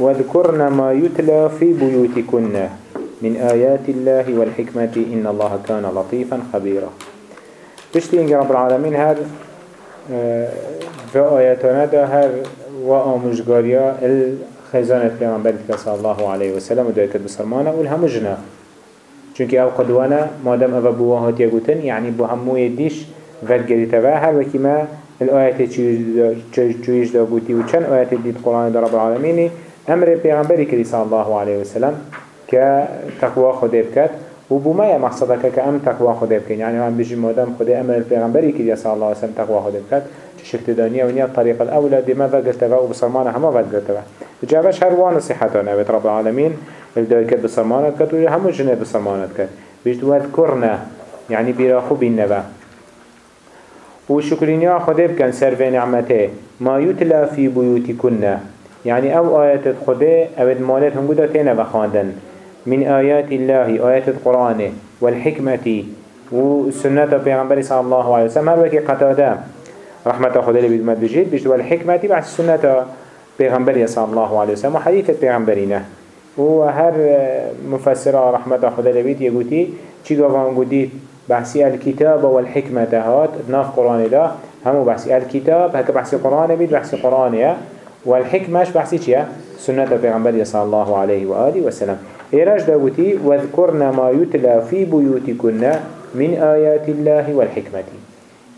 واذكرن ما يتلى في بيوتكن من آيات الله والحكمة إن الله كان لطيفا خبيرا. بشتي رب العالمين هر في آياتنا ده هر وآمجغاريا الخزانة پیغمبر صلى الله عليه وسلم و دايكت بسرمانه والهم جنا. چونك أو قدوانا مادم أو بوهات يقولن يعني بو همو يديش ود گريتوا هر وكي ما الآيات چويش دا قوتي و چند آيات ديد قرآن دا رب العالمين أمر پیغمبری کری صلی الله علیه وسلم که تقوا خود بکد و بوما یا مقصده که ام تقوا خود بکن یعنی هم بجی مادم خود أمر پیغمبری کری صلی الله علیه وسلم تقوا خود بکد شفت دانية ونيا الطريق الأولى دي ماذا قلتها وبصرمان هما قد قلتها جابش هروان نصيحتنا بيت رب العالمين كد بصرمانت كد وهم جنة بصرمانت كد بيجت واذكرنا يعني بيراخو بالنبا وشكرين يا خده بكن سر في نعمته. ما يتلى في بيوتكن يعني أو آيات خده أو مالت هم قد تينا بخاندن من آيات الله آيات القرآن والحكمة والسنة بيغنبري صلى الله عليه وسلم هر وكي قتاده رحمة خدا اللي بيدمد بجيد بيجد والحكمة بعد السنة بيغنبري صلى الله عليه وسلم وحديثة بيغنبرينه وهر مفسرة رحمة خدا اللي بيد يقولي چي قوان قديد بحثي الكتاب والحكمة هات ناف قرآن ده همو بحثي الكتاب هكا بحثي قرآن بيد بحثي قرآن والحكمة بحثي چيا سنة بيغنبري صلى الله عليه وآله وسلم. إيراج داوتي واذكرنا ما يتلى في بيوتكن من آيات الله والحكمة.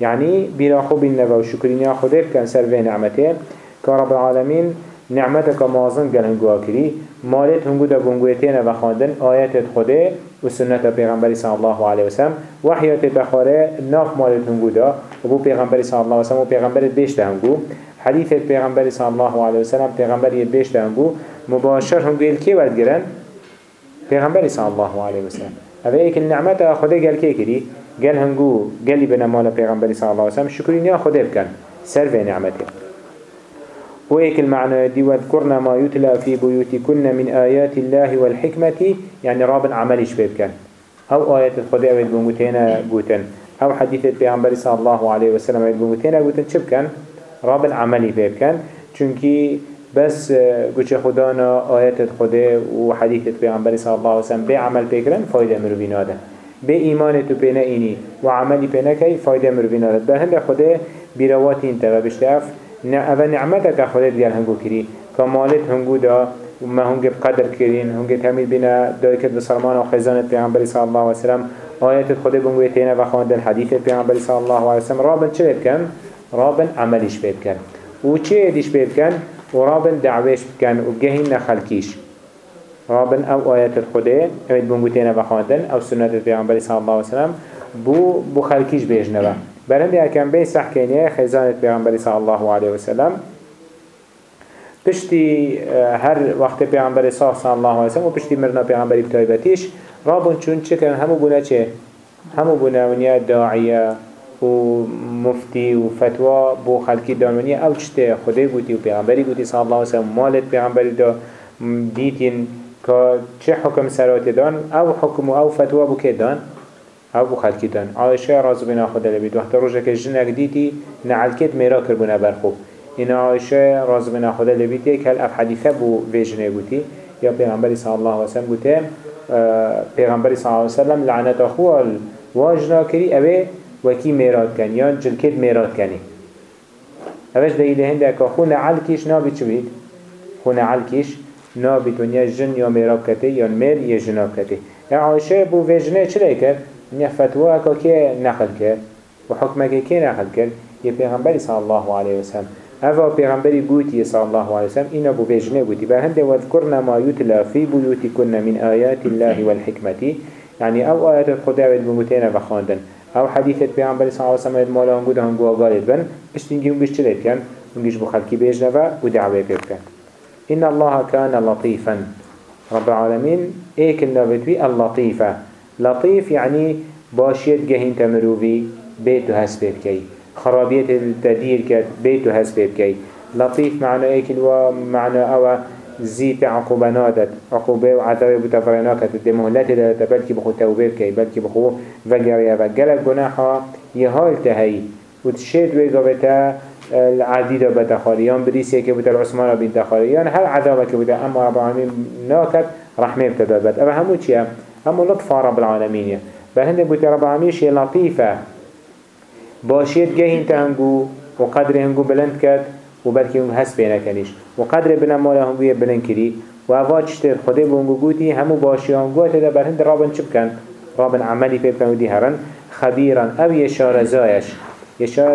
يعني بلا خوب النبا وشكرين يا خده كان سر في نعمته كرب العالمين نعمتك مازن قال هنگوها كري مالت هنگو دا بونگويتين وخاندن آيات خده وسنة پیغمبر صلى الله عليه وسلم وحيات بخاره ناف مالت هنگو دا. وبو پیغمبر صلى الله عليه وسلم و پیغمبر بيش دا هنگو. حديث پیغمبر صلى الله عليه وسلم پیغمبر بيش دا هنگو مباشر هنگو الكي ود گرن؟ پیغمبر صلى الله عليه وسلم. هذا ايك النعمة خده قال كي كري قال هنگو قالي بنا مال پیغمبر صلى الله عليه وسلم. شكرين يا خده بكن سر في نعمته وإيك المعنى دي واذكرنا ما يتلى في بيوتكن من آيات الله والحكمة يعني رابن عمليش بيبكن أو آيات الخداء أويد بموتينا قوتن أو حديث البيغمبر صلى الله عليه وسلم أويد بموتينا قوتن شبكن رابن عملي بيبكن چونكي بس قوش خدانا آيات الخداء وحديث البيغمبر صلى الله عليه وسلم بعمل بيكرن فايدة مروبين هذا به ایمان تو پینا اینی و عملی پینا کی فایده مروین داد به هند خدا بیروات این تا بشتاف اول نعمت که خدا دیگر هنگو کری. که مالت هنگو دا. و ما هنگ بقدر کرین هنگ تمیل بینا. دای کد بسرمان و خزانت پیغمبری صلی الله علیه وسلم آیت خدا بنگوی تینا و خواندن حدیث پیغمبری صلی الله علیه وسلم رابن چه بکن؟ رابن عملیش بکن و چه دیش بکن؟ و رابن دعویش بکن و گهین نخلکیش رابن أو آيات الخده اوید بونگوتینا بخواندن أو سنت پیغمبر صلی الله علیه وسلم بو بو خلکیش بیجنوا برند اکم بی سحکینه خزانت پیغمبر صلی الله علیه وسلم. پشتی هر وقت پیغمبر صلی الله علیه وسلم و پشتی مرنا پیغمبر بتایبتیش رابن چون چه کن همو بونه چه همو بونه ونیا داعیه و مفتی و فتوا بو خلکی دانونی أو چته؟ خدا گوتی و پیغمبری گوتی صلی الله علیه وسلم مالت پیغمبری دا. دیتین که چه حکم سرات دان؟ أو حکم أو فتوا بو که دان؟ أو بو خلکی دان. عایشه راز بنا خدا لبید وقت روژه که جنگ دیتی نعلکت میرا کربونه برخوب این عایشه راز بنا خدا لبید یک هل اف حدیثه بو ویجنه بودی یا پیغمبری صلی الله علیه وسلم بوده پیغمبری صلی الله علیه وسلم لعنت اخوال. واجنا کری اوه وکی میراد کن یا جلکت میراد کنی. اوش هنده که خون علکیش نابی چو بید؟ خون علکیش نابتون یا جن یا میراب کته یا میر یا جناب کته یا عایشه بو ویجنه چلی کرد؟ یا فتوه اکا که نقل کرد؟ و حکمه که نقل کرد؟ یه پیغمبری الله علیه وسلم هذا پیغمبری گوتی صلی الله علیه وسلم اینا بو ویجنه گوتی به هنده وذکرنا ما یتلا فی بیوتکن من آیات الله والحکمتی. يعني أو آيات ويد بمتين بخاندن أو حديثة پیغمبر صلى الله عليه وسلم مالا هنگو ده هنگو آگالت بن اشتنگی هنگوش چلت کن. هنگوش بخلکی بیجنه و دعوه بکن إن الله كان لطيفا رب العالمين ايك النبتوي اللطيفة لطيف يعني باشيت جهين تمروفي بيتو هسبيت كي خرابية التدير كات بيتو هسبيت كي لطيف معنى ايك الوا معنى أو زيت عقوبة نادت عقوبة وعذاب بتفريناك الدمهلات اللي بلكي بخو توبير كي بلكي بخو فقريا فقلق جناحا يهال تهي. وتشيد ويقبتا العديدة بتخاري يان بريسية كبوتا العثمان بنت خاري يان هر عذابة كبوتا أما رب العالمين؟ ناكت. رحمة بتدابت أما همو چيا همو لطفة رب العالمين. بل هنده بوتا رب العالمين شي لطيفة. باشيت جهين تهنگو وقدر هنگو بلند كت وبلكي هم هس بينا كنيش وقدر بنا مالا هنگو بلند كري وهذا تشتر خده بونگو گوتي همو باشي هنگو تدا بل هنده رابن چبكن رابن عملي في بكن ودي هرن. خبيرا أو يشار زايش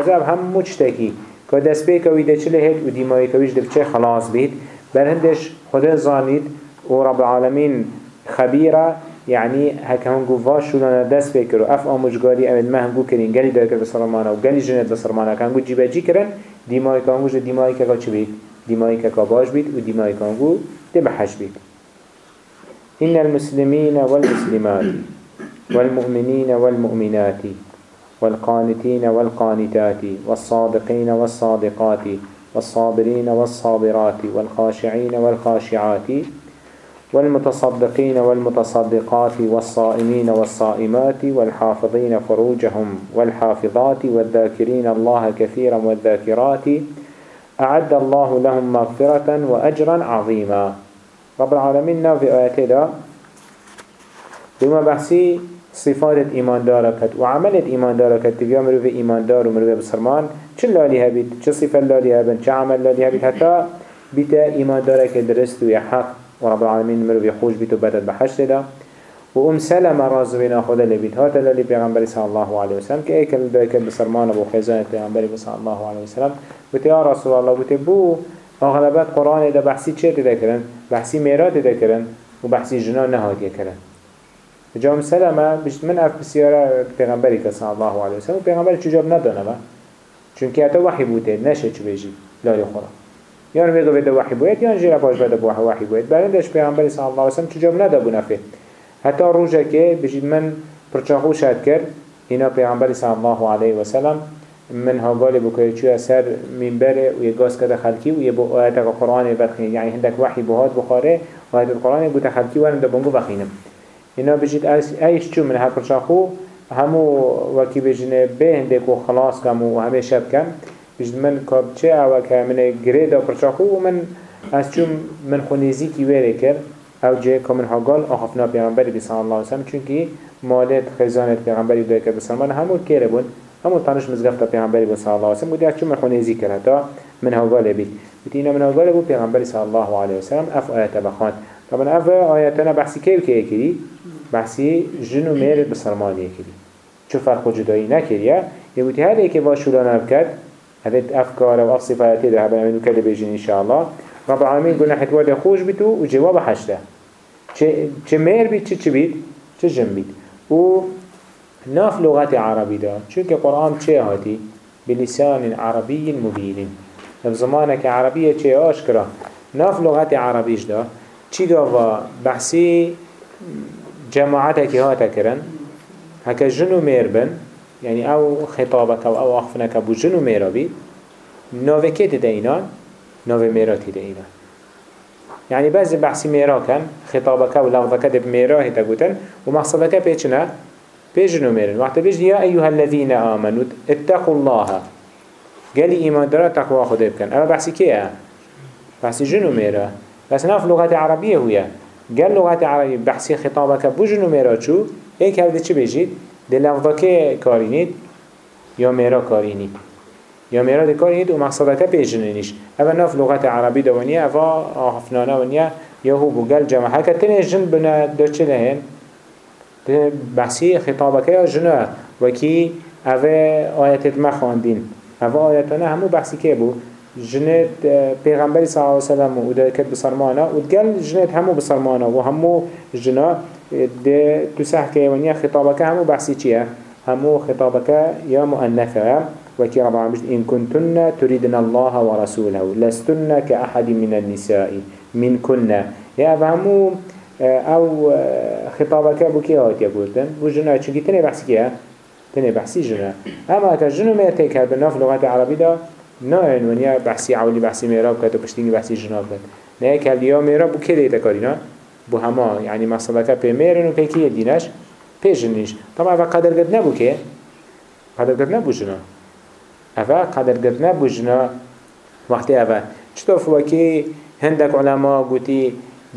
هم مجتكي که دست بی که ویده چله هید و دیمایی که ویش دفچه خلاص بید. بر هندش خدا زانید. و رب العالمین خبیره. يعني هكا هنگو واش دست بكرو اف آموشگاری امد ما هنگو کرین. گلی دار کرد بسرمانه و گلی جنت بسرمانه که هنگو جیبه جی کرن. دیمایی که هنگو دیمایی که چه بید دیمایی که باش بید و دیمایی که هنگو دبحش بید إن المسلمين والمسلمات والمؤمنين والمؤمنات والقانتين والقانتات والصادقين والصادقات والصابرين والصابرات والخاشعين والخاشعات والمتصدقين والمتصدقات والصائمين والصائمات والحافظين فروجهم والحافظات والذاكرين الله كثيرا والذاكرات أعد الله لهم مغفرة وأجرا عظيما. رب العالمين في آياته بما بحثي صفات ایمان داره کد و عملت ایمان داره کد تبیا مروف ایمان دار و مروف بسرمان چه لالی هبید چه صفت لالی هبید چه عمل لالی هبید حتی بیتا ایمان داره که درست و حق و رب العالمین مروف خوش بیت و بدد بحشت ده. و ام سلم رازوین خدا لبید هات لالی پیغمبر صلی الله علیه وسلم ایکل دای کد بسرمان ابو خیزان پیغمبر صلی الله علیه وسلم و یا رسول الله و بو اغلبت قرآن ده بحثی چه تذکرن بحثی میرات تذکرن و بحثی جنا نهادی کرن. جام سلمه بشت من اف بسیاره پیغمبری صلی الله علیه وسلم پیغمبری چجاب ندانه چونکه حتی وحی بوده نشه چه بیجی لاری خورا. یان میگه بده وحی بوید یان جیره باش بده بوحی وحی بوید. برندش پیغمبری صلی الله علیه وسلم چجاب نده بو نفه حتی روزه که بشید من پرچاخو شد کرد اینا پیغمبری صلی الله علیه وسلم من ها قال بكره چو سر و يقاس كده خلقي و يبو آيات القرآن بخين يعني عندك وحي بهاد بخاره وآيات القرآن يقول خلقي وأنا دبونگو بخينم اینا بجید ایش چون من هر پرچاخو همو وکی بجنه به هندک و خلاص کم و همه شب کم. بجد من کاب چه أو که من گره دا پرچاخو و من از چون من خونیزی کی ویره کرد أو جه که من هاگال آخفنا پیغمبری بی صلی اللہ وسلم چونکی مالت خزانت پیغمبری دوی که بسلمان همون کره بود همون تانش مزگفت پیغمبری بی صلی اللہ وسلم بودی از چون من خونیزی کرد. تا من هاگال بید بودی اینا من هاگال بود پیغمبری صلی اللہ علیہ وسلم اف آیت بخوان طبعا اف آیتنا بحثی که که کری بحثی جن و میر بسرمانیه کری چو فرق جدایی نکریه یه بودی هر ایک واشولان بکد هذه أفكار و صفاته ده هبنا منو كده بيجين إن شاء الله. رب العالمين قلنا حكوة خوش بيتو وجواب حشته چه مير بيت چه چه بيت؟ چه جن بيت؟ و ناف لغات عربي ده چونك قرآن چه هاتي بلسان عربي مبين. زمانك عربية چه آشكرا ناف لغات عربيش ده چي قاوا بحثي جماعتك هاتا كرن هكا جنو مير بن. يعني أو خطابك أو أو اخفنك ابو جنو ميرا بي نوه كي تدينان نوه ميرا تدينان يعني بعض بحثي ميرا كان خطابك أو لفظك دب ميرا هتا قوتن ومقصدك بيچنا بيجنو ميرن وقت بيجن يا أيها الذين آمنوا اتقوا الله. قال إيمان دارا تقوى خده بكن أما بحثي كيه بحثي جنو ميرا بس ناف لغة عربية هو قال لغت عربی بحثی خطابك بوجن و چو ایک هفته چی بجید؟ ده لفظه کارینید یا میرا کارینید یا میرا ده کارینید و مقصدك پیجنینیش اما ناف لغت عربی دوانیه اوا آخفنانه ونیه یا هو بگل جمعه که تنه جن بنا دو چه لهن؟ بحثی خطابك یا جنه وکی اوه آیتت مخاندین اوه آیتانه همو بحثی که بود جنت پیغمبری صلی الله علیه و ده کرد بسرمانه. و دگل جنت همو بسرمانه و همو جنا ده تو سحکه ونیا خطابك همو بحثی چیه؟ همو خطابك یا مؤنثه. وكي رب العالمين إن كنتن تريدن الله ورسوله لستن كأحد من النساء من كنا يا فهمو أو خطابك بكي هات يقولن وجنا چونكي تنه بحثي كيه تنه بحثي جنا. أما كجنو ما يتكر بالناف لغة العربية ده نه این ونیا بحثی عالی بحثی میراب کرد و پشتینی بحثی جناب کرد نه کلیا میراب بو که کاری نه. بو همه یعنی مسئله که پی میرن و پی که دینش؟ پی جنیش. طبعا اوه قدر گرد نبو که؟ قدر گرد نبو جنا. اوه قدر گرد نبو جنا. وقتی اوه چطور فواکی هندک علما گوتی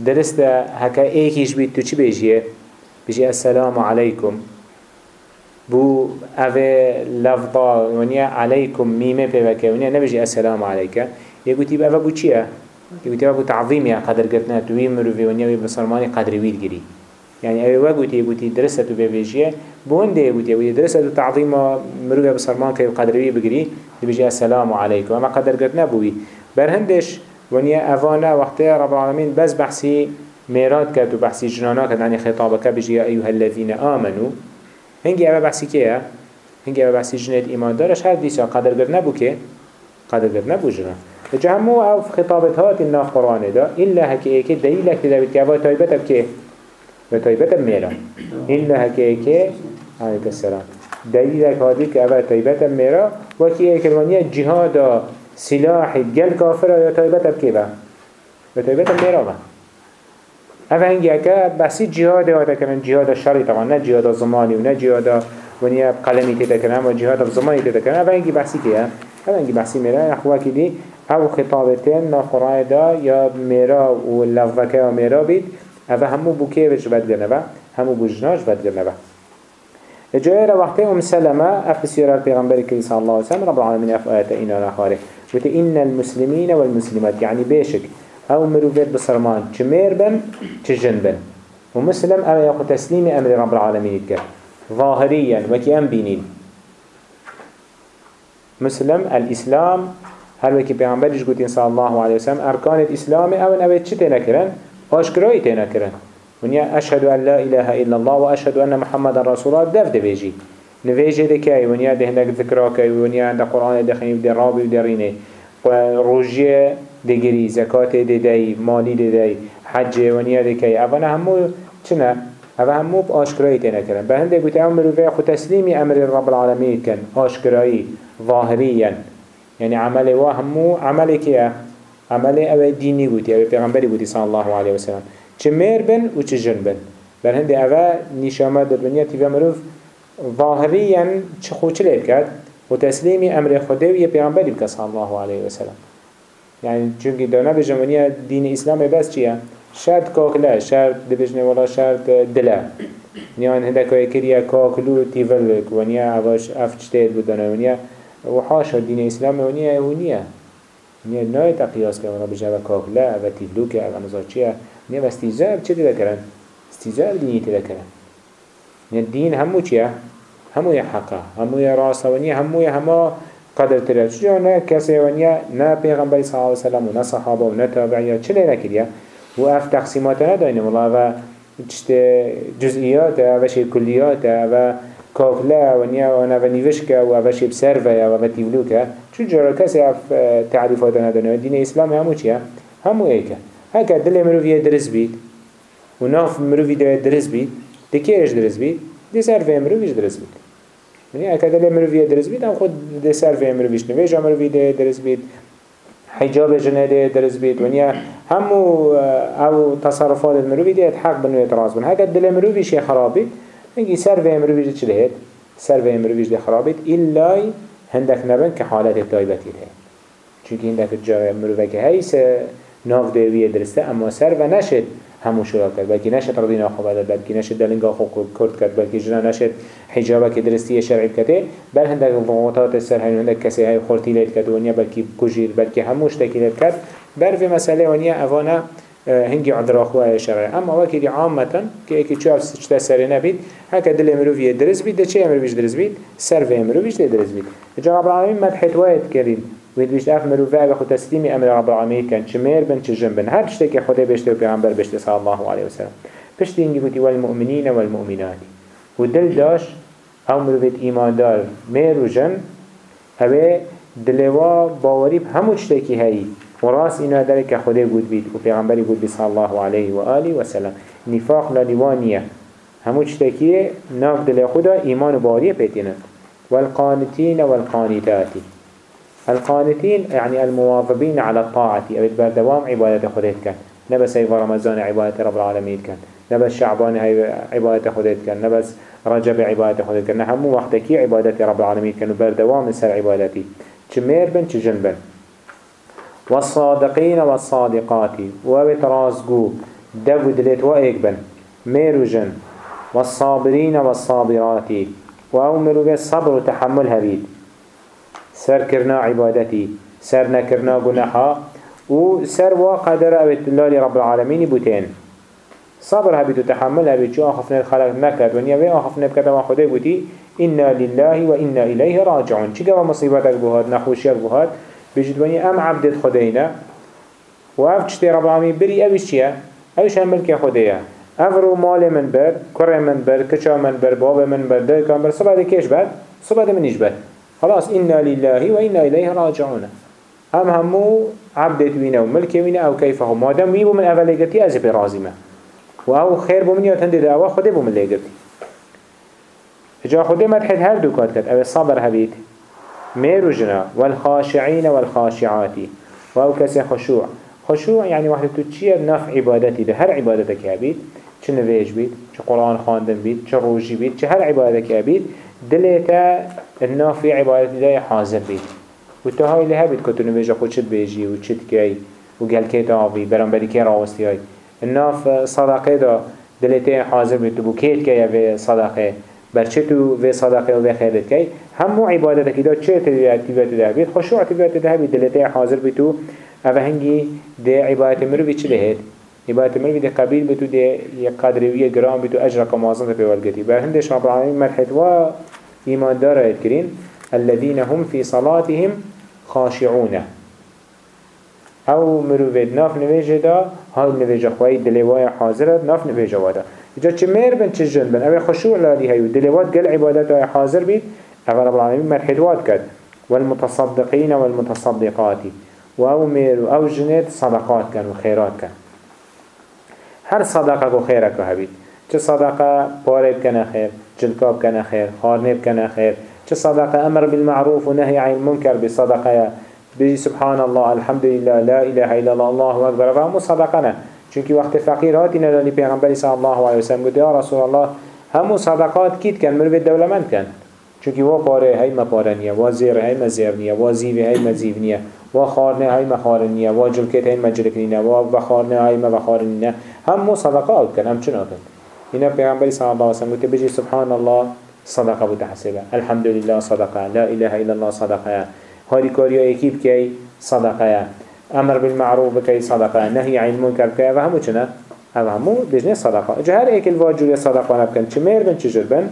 درسته هکا ایکیش بید تو چی بیجیه؟ بیجی السلام علیکم. بو اوه لفظا ونیا عليكم ميمه بيبكه ونیا نبيجي السلام عليك يقولي بأفا بو چيه يقولي بأفا بو تعظيم يا قدر قرتنا توي مروفي ونیا بسرماني قدر ويد جري يعني اوه وقوتي يقولي درست تو بيجيه بونده يقولي يقولي درست تو تعظيم مروفي بسرمان كي ويد بجري بيجي السلام عليكم اما قدر قرتنا بوي برهندش ونیا اوانا وقتی رب العالمین بس بحثی میراد کرد و بحثی جنانا کرد. عنی خطابك يا أيها الذين آمنوا هنگی اوه بحثی که هنگی اوه بحثی جنت ایمان دارش هر دیسا قدر گر نبو که قدر گر نبو جنا جمعو أو خطابت هات الناف قرآن دا إلا هكي ايكي دليلك تدابت که اوه تایبت اب که و تایبت اب میرا إلا هكي ايكي عليك السلام. دليلك هادي که اوه تایبت اب میرا وكي ايكي الوانية جهادا سلاحي جل كافر يا تایبت اب که با. و تایبت اب میرا با هذا هنگی اکا بحثی جهاد هاتا کنن جهاد شرعی طبعا نه جهاد زمانی و نه جهاد ونیا قلمی تیتا کنن و جهاد زمانی تیتا کنن هذا هنگی بحثی که هذا هنگی بحثی میره. اخوا کی دی؟ أو خطابتين نا قرآن دا یا میرا و لفظکه و میرا بید. هذا همو بوكي وش بدگرنه با همو بوجناش بدگرنه با جاء را وقت ام سلمة اف سيرة البيغمبر كريم صلى الله عليه وسلم رب العالمين اف آيات إنا نخاره وت إن المسلمين والمسلمات. يعني بيشك أو مروفيت بسرمان. چمير بن چجن بن ومسلم أو يقو تسليم أمر رب العالمين كر ظاهريا وكي ام بينين مسلم الاسلام هل وكي پیغمبرش قوتين صلى الله عليه وسلم اركان الاسلام أو ان اوه چه اشكراي تينا کرن ونيا اشهد ان لا إله إلا الله واشهد ان محمد رسول الله دف دبيجي نفيجي دكاي ونيا دهنك ذكراكي ونيا عند قرآن دخني ودي رابي ودريني روجيه دگری زکات ددی مالی ددی حج ونیا دکی. اونا همو چنه؟ اوه همو آشکرایی تینا کرن به هنده گوتی أو مروفه خود تسلیمی أمر رب العالمین کن. آشکرایی ظاهریا يعني عمل و همو عمل کیا عمل أو دینی گوتی أو پیغمبری گوتی صلی الله علیه وسلم. چه میر بن و چه جن بن. بر هنده اوه نشامه در دنیا تیوه مروف ظاهریا چه خود چه لید کرد؟ و تسلیمی أمر خوده و یه پیغمبری بکن صلی الله علیه وسلم. يعني چونكي دانا بجمانية دين إسلام بس چيا شرط كاكلا شرط دبجنه ولا شرط دلا. نيان هنده كوي كريا كاكلو تيفلك ونيا عواش افتشتيد بدانا ونيا وحاشا دين إسلام ونيا ونيا ونيا ناي تقياس كوانا بجنه كاكلا أو تيفلوك أو نظار چيا ونيا بستيزاب چه تدا کرن استيزاب ديني تدا کرن ونيا الدين همو چيا همو يا حقا همو يا راسا ونيا همو يا همو قدر شجا نا كسي ونيا نا پیغمبر صلى الله عليه وسلم و نا صحابه و نا تابعية چه لنا كريا و اف تقسيمات نداينه والله و چشت جزئيات و شي كليات و كاكلا ونيا وأنا و نيوشكا و و شي بسرفة و و تيولوكا چو جرا كسي اف تعريفات نداينه دين اسلام همو چيا همو ايكا هكا دل مروفيه درس بيت و ناف مروفيه درس دي كيرش درس بيت دي سرفة مروفيش درس بيت يعني اكاد له مروفيه درس بيت هم خود ده سر في مروفيش نويج مروفيه ده درس بيت حجاب جنه ده درس بيت ونيا همو أو تصرفات المروفي ده حق بنو اعتراض بن هكذا دل مروفيش خرابيت نجي سر في مروفيش چلهت سر في مروفيش ده خرابيت إلا هندك نبن كحالات التايبتي ده چونكي هندك الجا مروفي كهيس ناف دوية درسته اما سر و نشد همو شورا کرد. بلکه نشد رضینا خوب داد بلکه نشد دلنگا خوب کرد کرد. بلکه جنا نشد حجابه که درستی شرعی بکته بل هندک ضغوطات سر هنو هندک کسی های خورتی لید کرد ونیا بلکه کجیر بلکه هموش تکیلت کرد. بر في مسئله ونیا اوانا هنگی عذر اخوه شرعی. اما وکی دی عامتا که ایکی چو اف سچتا سر نبید هکا دل امروفی درس بید ده چه امروفیش درس بید سر في امروفیش درس بید. جناب العالمین مدحت واید کرین بیشت اف مروفه اگه خود تسلیمی أمر رب العالمین کن. چه میر بن چه جن بن هر که خدا بشته و پیغمبر بشته صلی الله علیه وسلم پشت اینگی گوتی والمؤمنین والمؤمنات. و دل داش أو مروفت ایمان دار میر و جن. اوه دلوا باوری همو چطه که هایی و راس اینا داره که خدا بود بید و پیغمبری بود بید صلی الله علیه و آله وسلم نفاق لنوانیه همو که ناف دل خدا ایمان و باوری پیتینن والقانتين والقانتات القانتين يعني المواظبين على الطاعة أو بردوام عبادة خديت كان نبس هاي رمضان عبادة رب العالمين كان نبس شعبان عبادة خدت كان نبس رجب عبادة خدت كان همو وقتكي عبادة رب العالمين كانوا بردوام سر عبادتي چمير بن چجن بن. والصادقين والصادقات وبترازقو دو دلت وإيك بن. ميرو جن. والصابرين والصابرات. وأمروا الصبر وتحمل هبيد سر كرنا عبادتي سر نكرنا قناحا وسر وقدر أبت الله لرب العالمين بوتين صبر هبيد وتحمل هبيد شو أخفنا الخلق نكر ونيا وين أخفنا بكتا ما خده بوتي إنا لله وإنا إليه راجعون. چي قوى مصيبتك بهاد نخوشيك بهاد بجد وني أم عبدت خدينا وأف چتي رب العالمين بري أبش چيه أبش هم ملك خديه أفرو مال من بر كره من بر كچا من بر باب من بر ده كان بر صبح كيش بد صبح منيش بد خلاص إنا لله وإنا إليه راجعون. هم همو عبدت وينا وملك وينا أو كيف هم مادام ويبو من أول لقتي أزي برازمة وأو خير بو من يتهند ده أو خده بو من لقتي جا خده مدحت هر دوكات كد أو الصبر هبيت ميرو جنا والخاشعين والخاشعات وأو كسي خشوع. خشوع يعني واحد تتشير نف عبادتي ده. هر عبادتك هبيت چه نویج بید چه قرآن خواندن بید چه روژی بید چه هر عبادت که بید دلیتا النافی عبادت دای حاضر بید. و تو های له بید که تو نویج خود چت بیجی و چت کی و گل که تاوی برام بری که راوستی های. الناف صدقه دا دلیتا حاضر تو بو کیت که یا صدقه. بر چه تو و صدقه و خیرت کی همو عبادت که دا چه تیویت دا بید خشوع تیویت دا بید دلیتا حاضر بید تو اوه هنگی ده عبادت مروی چه لهید عبادت مروی ده قبیل بتو ده قدروی گرام بتو اجر کمازن ده پیولگتی بر هندش رب العالمین مرحت و ایمان داره کرین الذين هم في صلاتهم خاشعون. أو مروفيد ناف نویجه دا هاي نویجه خواهی دلوای حاضرت ناف نویجه وادا. اجا چه میر بن چه جن بن؟ أو خشوع لادی هیو. دلوات قل عبادت های حاضر بید. أو رب العالمين مرحدوات كد والمتصدقين والمتصدقات و مير و جنات صدقات كان و خيرات كان هر صدقه و خيرك هبيت چه صدقه؟ پارب كان خير جلكاب كان خير خارنب كان خير. چه صدقه؟ أمر بالمعروف و نهي عن المنكر بصدقه. بجي سبحان الله الحمد لله لا اله الا الله الله اكبر فهمو صدقنا چونكي وقت فقير هاتنا للي پیغمبر صلى الله عليه وسلم قد يا رسول الله همو صدقات كيت كان مروف الدولمند كان چونكي وا پاره هاي ما پاره نيا وا زير هاي ما زير نيا وا زيوه هاي ما زيو نيا وا خارنه هاي ما خارن نيا وا جلكت هاي ما جلك وا بخارنه هاي ما بخارن نيا هم مو صدقه اوت كان هم چون اوت هنا پیغمبر صلى الله عليه وسلم قلت بجي سبحان الله صدقة بتحسبه الحمد لله صدقة. لا إله إلا الله صدقة. هاري كاريا إكيب كي صدقة. أمر بالمعروف كي صدقة. نهي عن المنكر كي. فهمو چنا همو بجنه صدقة. جهر ايك الواجب صدقة نبكن. چمير بن چجر بن؟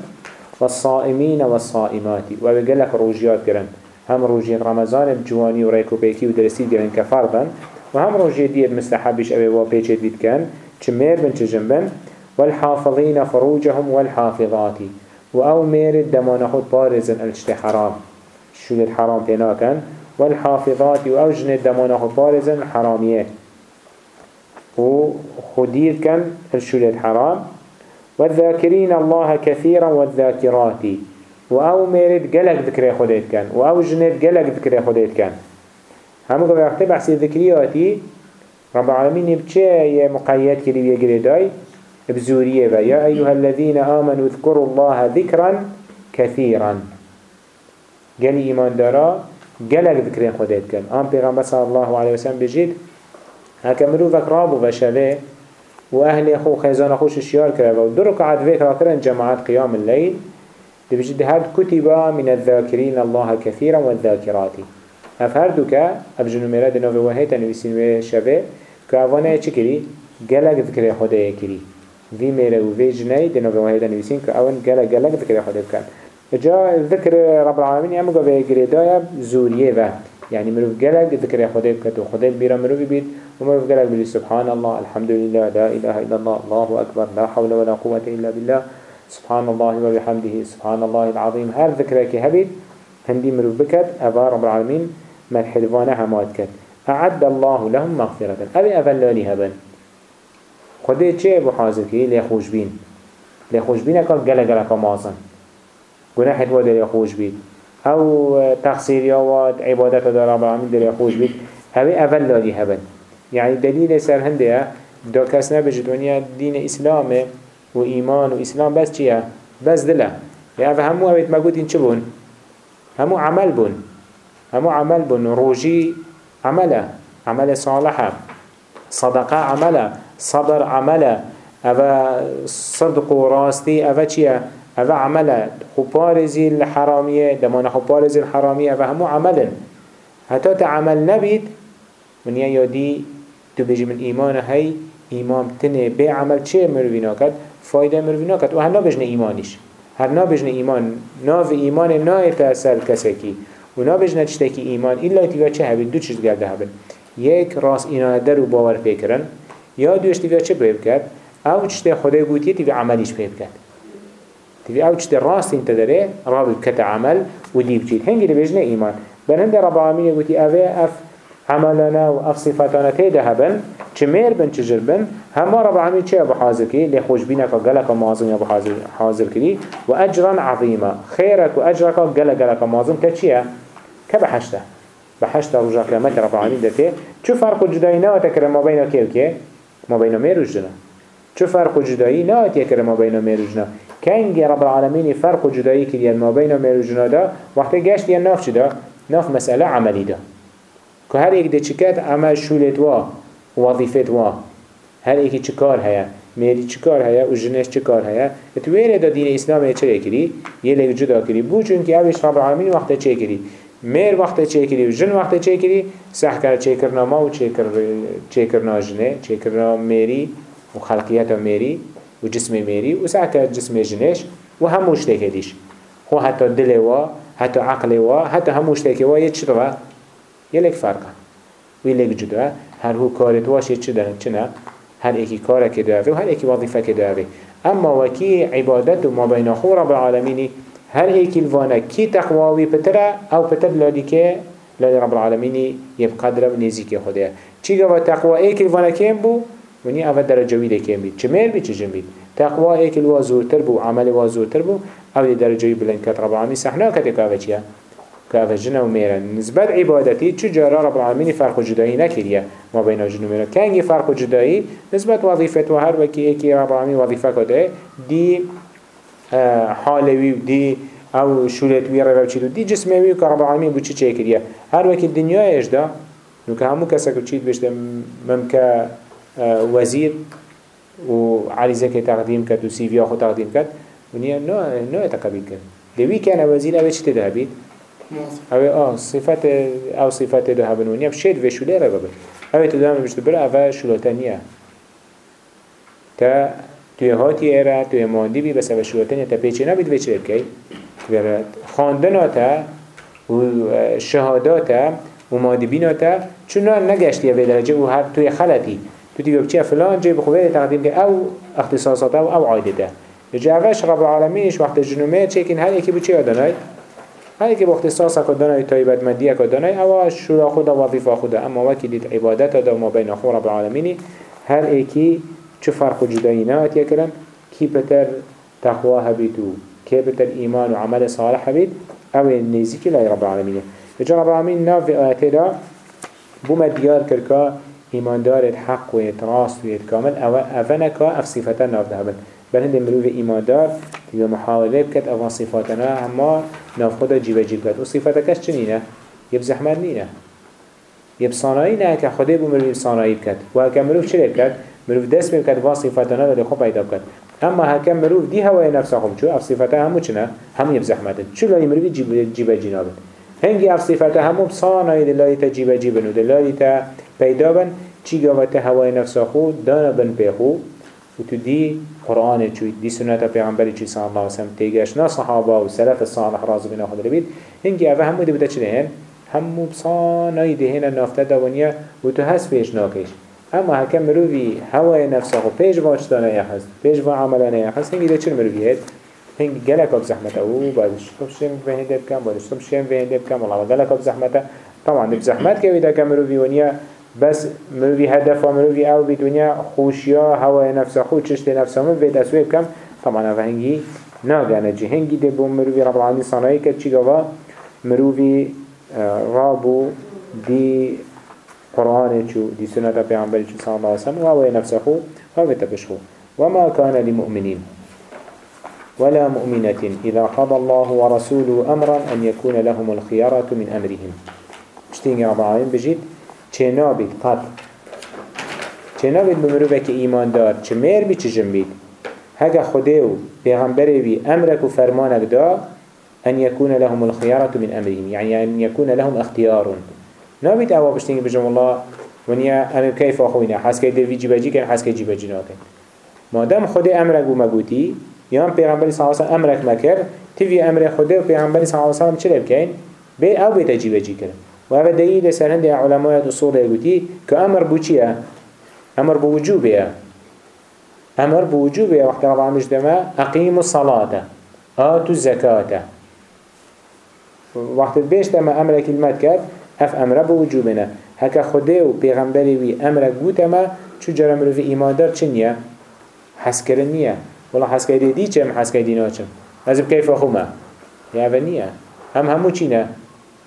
والصائمين والصائمات. وبقلك روجيات كرن هم روجي رمضان بجواني وريكو بيكي ودرسي كرن كفرضا وهم روجي دي مستحبش أبي وبيجت بيت كان چمير بن چجنبن والحافظين فروجهم والحافظات. وأو مير الدمان خود بارزن الاشت حرام. شو الحرام تناكن والحافظات وأو جن الدمان خود بارزن حرامية وخدير كان الشو الحرام والذاكرين الله كثيرا والذاكرات وأو ميرد قلق ذكر خديت كان وأو جنت قلق ذكر خديت كان هم قبل وقت بحثي ذكرياتي رب العالمين بچه مقيد كري بيقري بزورية يا أيها الذين آمنوا اذكروا الله ذكرا كثيرا. قال إيمان دارا قلق ذكر خديت كان. آم پیغمبر صلى الله عليه وسلم بجيد هكا مروفك رابو وشبه وأهل أخو خيزان أخوش الشيار كرا ودو ركعات ذكر كرن جماعات قيام الليل بجد هاد كتبا من الذاكرين الله كثيرا والذاكرات. أفهردك أبجنو مراد نوفي وهيتا نويسين شبه كأفانا چكري قلق ذكر خدا كري. في ميرا وفي جناي دي نوفي وهيتا نويسين كأون قلق قلق ذكر خدا كان جاء ذكر رب العالمين يامو قبه قريدايا زوريه يعني مروف قلق ذكر خدا بكتو خدا بيرا مروف بيت ومروف قلق بلي سبحان الله الحمد لله لا إله إلا الله الله أكبر لا حول ولا قوة إلا بالله سبحان الله وبحمده سبحان الله العظيم هر ذكرك هبيت هندي مروف بكت أبا رب العالمين من حلفانها همات كت أعد الله لهم مغفرة أبي أفلاني هبن خده چه ابو حاضر كي ليخوش بين ليخوش بين اكال قلق قلق مازن. گناح واد ليخوش بين أو تقصير يواد عبادت دار رب العالمين ليخوش بين أبي أفلاني هبن. يعني دليل سر هنده دا کس نبجد ونیا دین اسلامه و ایمان و اسلام بس چیه؟ بس دله. یا همو اوید مگود این چه بون؟ همو عمل بون. همو عمل بون. روجي عمله. عمل صالحة. صدقة عمله. صبر عمله. أفا صدق وراستي أفا چيه أفا عمله. خبارزي الحرامية دمان خبارزي الحرامية أفا همو عمل حتى تعمل نبيد من يدي تبجي من إيمان هاي إيمان تنه بي عمل چه مروينا كد فايدة مروينا كد و هر نبجن إيمانش هر نبجن إيمان ناف إيمان نا تأثر كسكي و نبجن تشتكي إيمان إلا تيوه چه هبين دو چشت گرده هبين یک راس اینا در و باور فکرن. یا دوش تیوه چه بیب کرد؟ أو چشت خدای گوتیه تیوه عملیش بیب کرد. تیوه أو چشت راست انت داره رابط کت عمل و دیب چید. هنگی لبجنه ایمان. بل هند رب العالمین گوتی اوه اف عملنا و اف صفاتنا تیده هبن چه میر بن چه جر بن. همه رب العالمین چه ابو حاضر کری لی خوش بینک و گلک مازم ابو حاضر, کری و اجرا عظیما خیرک و اجرک و گلک گلک مازم که چیه؟ که بحشته بحشته رجا قیامت رب العالمین دته چو فرق جدایی نه تکره ما بین که؟ ما بین میر و جنا چو فرق جدایی؟ نه تکره ما بین میر و جنا کنگی رب العالمین فرق جدایی که ما بین میر و جنا دا وقتی گشت یا ناف چدا ناف مسئله عملی دا. که هر یک ده چکت عمل شولت وا وظیفت وا. هر یکی چکار هیا؟ میری چکار هیا؟ و جنش چکار هیا؟ اتویره دا دین اسلام چه کری؟ یه لیک جدا کری. بو چون که اوش رب العالمین وقت چه کری؟ میر وقت چه کری و جن وقت چه کری سح کرد چه کرنا ما و چه کرنا جنه چه کرنا میری و خلقیت میری و جسم میری و سح کرد جسم جنش و هموش تکریش خو حتی دل وا حتی عقل وا حتی هموش تکی وا یه چطور یه فرقه و لیک جدا هر هو کارت واش چه دارن چه نه هر ایکی کار که داره و هر ایکی وظیفه که داره اما وکی عبادت و ما بین خو رب العالمینی هر ایکی الوانا کی تقواوی پتره أو پتر لادی که لادی رب العالمینی یب قدر و نزیک خوده چی گوا تقوا ایکی الوانا کم بو؟ ونی اول درجة ویده کم بید چه میل بید چه جن بید تقوا ایکی الوا زورتر بو عمل وا بو أو درجة بلند کت رب العالمین سحنا کتی که چیه كافة جنة وميرا نسبت عبادتي چجارا رب العالمين فرق جدائي نكريا. ما بين جن وميرا كانجي فرق جدائي نسبت وظيفة وهر وكي ايكي رب العالمين وظيفة كده دي حالوي ودي أو شولت ويرا وچيدو دي جسمي وكي رب العالمين بو چي چه كريا هر وكي الدنيا إيش دا نو که همو کسا که چید بشته ممکه وزیر و عریضه که تقدیم کرد و سیویا خود تقدیم کرد و نیا نه تقبیل کرد. دوی که وزیر اوه چی تده بید؟ اوه آه صفت أو صفت ده هبن ونیا بشید و شوله را ببر اوه تدام بشت بر اوه شلوتانیه تا توی هاتی ایره توی ماندی بی بس شلوتانیه تا پیچه نبید و چه بکی برد خاندناتا و شهاداتا و مادبیناتا چون نگشتی به درجه و هر توی خلطی. تو تیگه بچه فلان جای بخواه تقدیم که او اختصاصات او او عایدته جاوش رب العالمینش وقت جنومه چکین هر یکی بچه یادنای هر که باختصاص کدانای تایبت مدیه کدانای او شورا خدا وظیفه خدا. اما وکی دید عبادت دا ما بین خور رب العالمینی. هر ایکی چه فرق جدایی نهات یکرن کی بتر تقوى هبید و کی بتر ایمان و عمل صالح هبید؟ أو نیزی که لای رب العالمینی بجا رب العالمین ناف في آیت دا بوم دیار کرکا ایمان دارد حق و اتراست و اتکامل أو افنکا اف صفتا ناف دهبن بل هند مروف ایمان دار تبا محاوله بكت أفا صفاتنا هما ناف خدا جيبا جيب كت و صفاتكش چنينه يب زحمت نينه يب صانعي نه که خدا بو مروف صانعي بكت و هكا مروف چه بكت مروف دست بكت و صفاتنا لدي خوب پیدا بكت اما هكا مروف دي هواي نفسه خوب چو اف صفاته همو چنه همو يب زحمته چو لای مروف جيبا جينابن هنگی اف صفاته همو بصانعي دلالي تا جيبا جيبن و دلالي تا پیدا بن چی گاوته هوای نفسه خود دانا بن پیخو و تو دی قرآن چوی دی سنت پیغمبری چی صلی الله علیه وسلم تیگش نا صحابه و سلف الصالح راضی بنا خود بید. هنگی اوه همو دی بده چه دهن همو بصانای دهن نافته دوانیا و تو هست پیش ناکش اما هکم مروی هوای نفسه خو پیش واش دانه یخست پیش وا عملانه یخست هنگی ده چه مروی هید هنگی گلک اب زحمته أو بعدش تو شیم وهنده بکم بعدش تو شیم وهنده بکم والله گلک اب زحمته طبعا دب زحمت که ویده که مروی ونیا بس مروی هدف و مروی أو بدنیا خوشیا هوای نفس خود چشت نفس من بيت أسوي بكم طبعا اوه هنگی ناگانه جي هنگی ده بو مروی رب العالمین صنعی کرد چی گوا مروی رابو دی قرآن چو دي سنة پیغمبر چو صلى الله عليه وسلم وهو نفسه وهو تبشخو وما كان لمؤمنين ولا مؤمنة إذا قضى الله ورسوله أمرا أن يكون لهم الخيارة من أمرهم. اشتين العالمين بجيت چنابت قط؟ چنابت بمروبك إيمان دار؟ چمير بي چجم بيت هكا خديو پیغمبره بي أمرك وفرمانك دا أن يكون لهم الخيارة من أمرهم. يعني أن يكون لهم اختيار نابت أوا بشتين بجم الله ونيا أمر كيف أخوينا حس دي في جيباجي كان حس كي جيباجي ناكن ما دام خدي أمرك ومقوتي يام پیغمبر صلی الله علیه و امرک مکر تیوی أمر خدا و پیغمبر صلی الله علیه و چه بکن به أو به تجیب جی کرد و أو دلیل سر هند علماء اصول گویی که أمر بو أمر بو أمر بو وجوبه وقت رب العالمین دما اقیم الصلاه آتوا الزکات وقت بیش دما أمر کلمت کرد اف أمر بو وجوبنا هکا خدا و پیغمبری وی أمر گوتما چو جرم في ایمان دار چنیه حس کرنیه والله حسكي دي دي چم حسكي دي ناچم. لازم كيف أخوما يا بنية هم همو چينا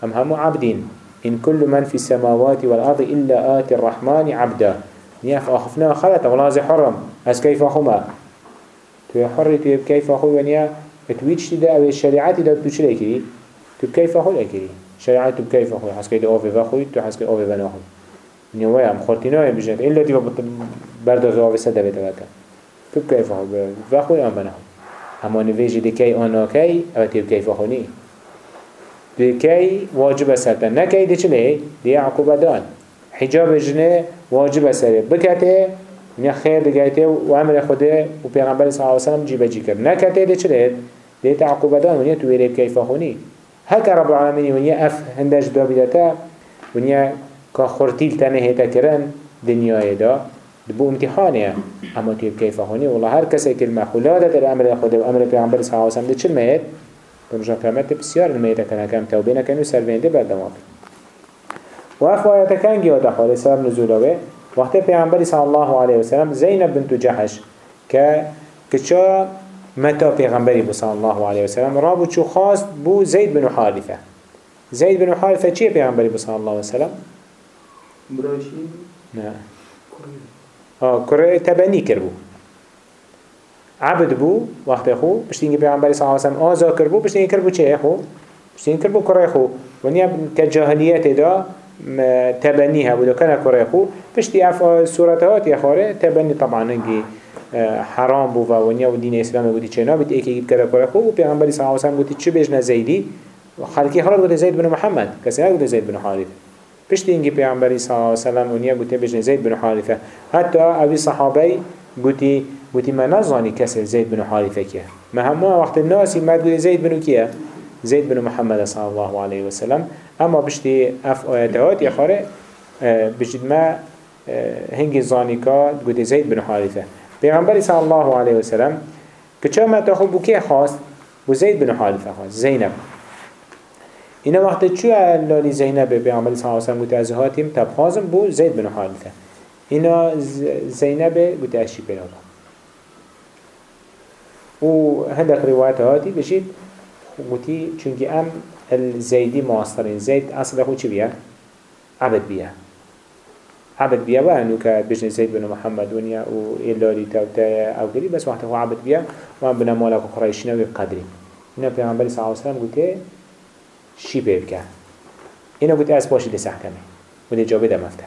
هم همو عبدين إن كل من في السماوات والأرض إلا آت الرحمن عبدا. نياف أخفنا خلطة. والله زي حرم. هس كيف أخوما تو حري تو كيف أخو ونيا تويتش تدا أو الشريعات دا لكري تو كيف أخو لكري شريعات تو كيف أخو حسكي دي أوفي فأخوي تو حسكي أوفي بناخوي نيوه هم خورتيناه بجد إلا تبا بردو غاوي سدا بيتوكا تو كيف هو؟ بخوي آن بنه أما نویجی دکی آنا کی أو تیب کیف خونی دکی واجب سرتا نکی دی چلی دی عقوبة دان. حجاب جنة واجب سره بکته نه خیر دگیته و أمر خوده و پیغمبر صلی الله علیه وسلم جیبه جی کرد نکته دی چلی دی تعقوبة دان. ونیا تو ویره کیف هکا رب العالمین ونیا أف هندش دا بیدتا ونیا که خورتیل تنه هیتا کرن دنیای دا دبو امتحانه أما تيب كيف هوني؟ والله هر كسي كلمة خلادة الأمر خده وأمر پیغمبر صلى الله عليه وسلم ده چل مهد برجع قيامت بسيار المهد كان كم توبين كانوا سربين ده بردماغ وأخ آيات كان جيوة دخل سبب نزوله وقت پیغمبر صلى الله عليه وسلم زينب بنت جحش ك كچا متى پیغمبری بو صلى الله عليه وسلم. رابو چو خواست بو زيد بن حارثة زيد بن حارثة چه پیغمبری بو صلى الله عليه وسلم؟ براشي؟ نه. ها كره تبني كربو عبد بو وقت خو بشتينجي پیغمبر صلى الله عليه وسلم آزا كربو بشتينجي كربو چه خو؟ بشتينجي كربو كره خو. ونیا كجاهليات دا تبنيها بودو كان كره خو. بشتي اف صورتات يخاره تبني طبعا نجي حرام بو و ونیا و دین اسلام بودی چنا بیت یکی گید کرده خوب و پیغمبری صلی الله علیه و سلم گفتی چه بجنه زیدی؟ و خالقی خالق گفته زید بن محمد. کسی نگفته زید بن حارث پشت اینگی پیامبری صلی الله علیه و سلم اونیا گوته بجن زید بن حارثه حتی اوی صحابه گوتی گوتی من نزانی کسی زید بن حارثه که ما همه وقت الناس ما گوتی زید بن کیه؟ زید بن محمد صلی الله علیه و سلم اما بشتی اف آیات یا خاره بجد ما هنگی زانیکا گوتی زید بن حارثه پیغمبری صلی الله علیه و سلم که چه ما تاخو بو خواست؟ بو زید بن حارثه خواست زینب. اینا وقت چو لالی زینب؟ عمل صلی الله علیه و از هاتیم تبخازم بو زید بن حارثه اینا زینب بوده اشی پیدا و هندک روایت هاتی بشید. گوتی چونکه ام الزیدی ماسترین. زید اصلا خود چی بیا؟ عبد بیا عبد بیا و انو که بجن زید بن محمد ونیا و ایلالی تاوتا أو گری بس وقت هو عبد بیا و ام بنا مالک و قرائشنا و قدری اینا پیغمبر صلی الله علیه و سلم گوته شی پیب کرد اینو گوتی از پاشی دست احکمه و جابه ده مفته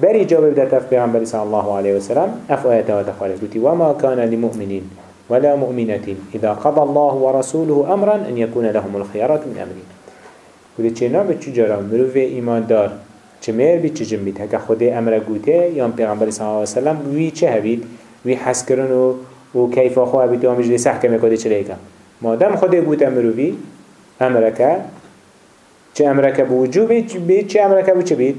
بری جابه ده تف پیغمبری صلی الله علیه وسلم أف آیت ها تخاله گوتی وما كان لمؤمنین ولا مؤمنة إذا قضى الله ورسوله أمرا أن يكون لهم الخيرة من أمرهم. ولی چه نام چه جرا مروف ایمان دار چه میر بید چه جن بید هکا خود امر گوته یا پیغمبر صلی الله علیه وسلم وی چه هبید وی حس کرن و, و کیف آخو هبید و همجلی سحکم کده چه لیکن مادم خود گوته مروفی امرك چه امرك بوجوب بید چه امرك بو چه بید؟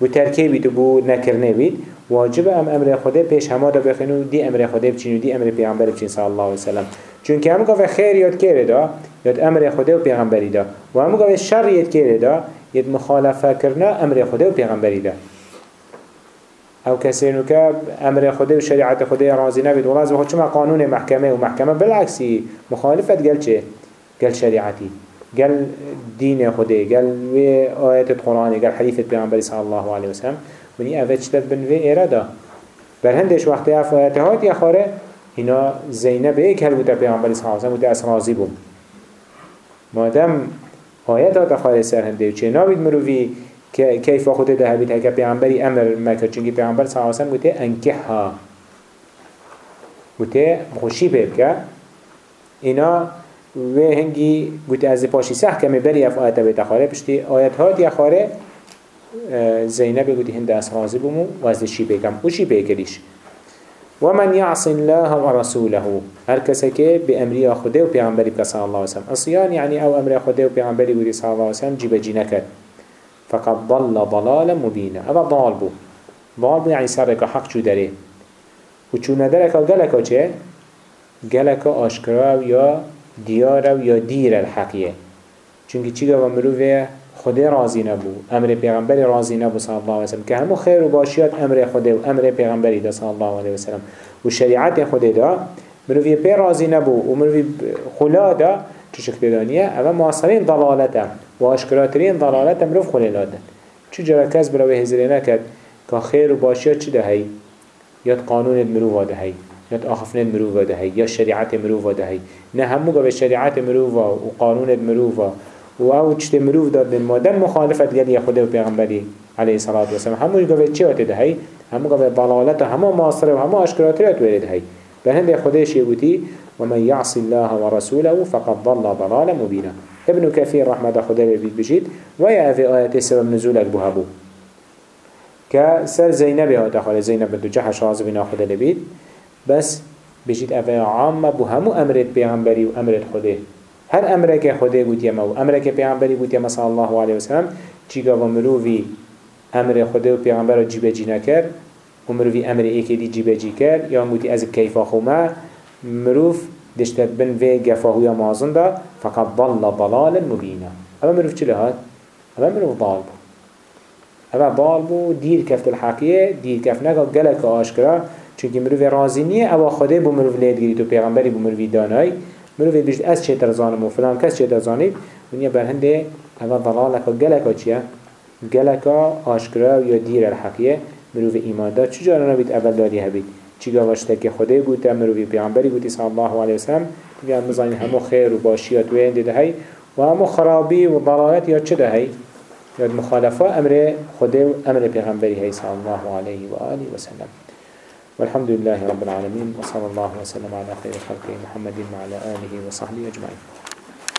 بو ترکه بید و بو نکرنه بید. واجب ام امر خدا پیش همه دا بخینو دی امر خدا بچین و دی امر پیغمبر بچین صلی الله علیه وسلم. چون که همه گفت خیر یاد که دا یاد امر خدا و پیغمبری دا. و همه گفت شر یاد که دا یاد مخالفه کرنا أمر خدا و پیغمبری دا. أو کسی نو که أمر خدا و شریعت خدا راضی نبید و لازم خود چما قانون محکمه و محکمه بالعکسی مخالفت گل چه؟ گل شریعتی. قال دين خده قال آيات القرآن قال حديث البيغمبر صلى الله عليه وسلم. وني أفت شتت بن في إرادة بل هندش وقت أف آيات هات يا خاره هنا زينب ايك هل بوتا بيغمبر صلى الله عليه وسلم بوتا أسرازي بوم ما دام آیتا که خواه سر هم دیو چه نابید مروفی کیف خود ده بید که پیغمبری امر مکر چونکه پیغمبر صلی اللہ علیہ وسلم گوته انکه ها گوته خوشی پیب که اینا و هنگی گوته از پاشی سخ کمی بری اف آیتا بیت خواره پشتی آیت ها دی خواره زینب گوته هنده از راضی بومو و از شی پیکم او شی پیکریش ومن يعص الله ورسوله هر کسی که به امری خدا و پیغمبری بک صلی الله علیه وسلم. اصیان یعنی أو أمر خدا و پیغمبری بودی صلی الله علیه وسلم جیب جی نکد فقد ضل ضلالا مبینا اما ضال بو ضال بو یعنی سرک حق چو داره و چو ندرک أو گلکا چه؟ گلکا آشکرا یا دیاره و یا دیر الحقیه خدا راضی نبو أمر پیغمبری راضی نبو صلی الله علیه وسلم. که همو خیر و باشیات أمر خدا و أمر پیغمبری دا صلی الله علیه وسلم. و شریعت خدا دا مروفه پی راضی نبو و مروفه خلا دا چو شکل دانیه اما معاصرین ضلالته و اشکراترین ضلالته مروف خلالاده چو جرا کس بلاوه هزره نکد که خیر و باشیات چی ده هی یاد قانون مروفه ده هی يد آخفنين مروفا دهي يا شريعات مروفا دهي نه همو قبل شريعات مروفا وقانون مروفا و أو چت مروف داد ما. دم مخالفت يا خدا و پیغمبری عليه الصلاة والسلام همو قبل چه وقت دهي همو قبل ضلالت همو معاصره و همو اشكراتيات ورد هي بهند خداش يقولي ومن يعصي الله ورسوله فقد ضل ضلالا مبينا ابن كثير رحمة خدا بيت بجيت ويا في آيات سبب نزولك بهابو كسر زينب هاتا خالي زينب بنت جحش رازو بنا خدا لبيت بس بجید اوه عامه بو همو امرت پیغمبری و امرت خوده هر امره که خوده بود یما و امره که پیغمبری بود یما صلی الله علیه وسلم چیگا و مرووی أمر خوده و پیغمبر رو جیبه جی نکر و مرووی أمر ایکی دی جیبه جی کر یا موتی از کیفا خومه مروف دشتت بن وی گفاهوی مازن دا فقط ضل ضلال مبینا. اما مروف چی لهات؟ اما مروف ضال بو اما ضال بو دیر کفت الحقیه دیر کفت نگا گلک آشکرا چونکه مروف رازی نیه أو خدا بو مروف لید گیرید و پیغمبری بو مروفی دانای. مروف بیشت از چه ترزانم و فلان کس چه ترزانید ونیا برهنده او ضلالکا گلکا چیه؟ گلکا آشکرا یا دیر الحقیه؟ مروف ایمان داد چجا نبید اول دادی هبید. چیگا واشته که خدا بوده مروفی پیغمبری بودی صلی الله علیه وسلم. هم مزانی همو خیر و باشیات و اینده ده هی و همو خرابی و ضلالت یا چه ده هی یا مخالفه امر خدا و امر پیغمبری هی صلی الله علیه و آله و سلم. والحمد لله رب العالمين وصلى الله وسلم على خير خلقه محمد وعلى آله وصحبه أجمعين.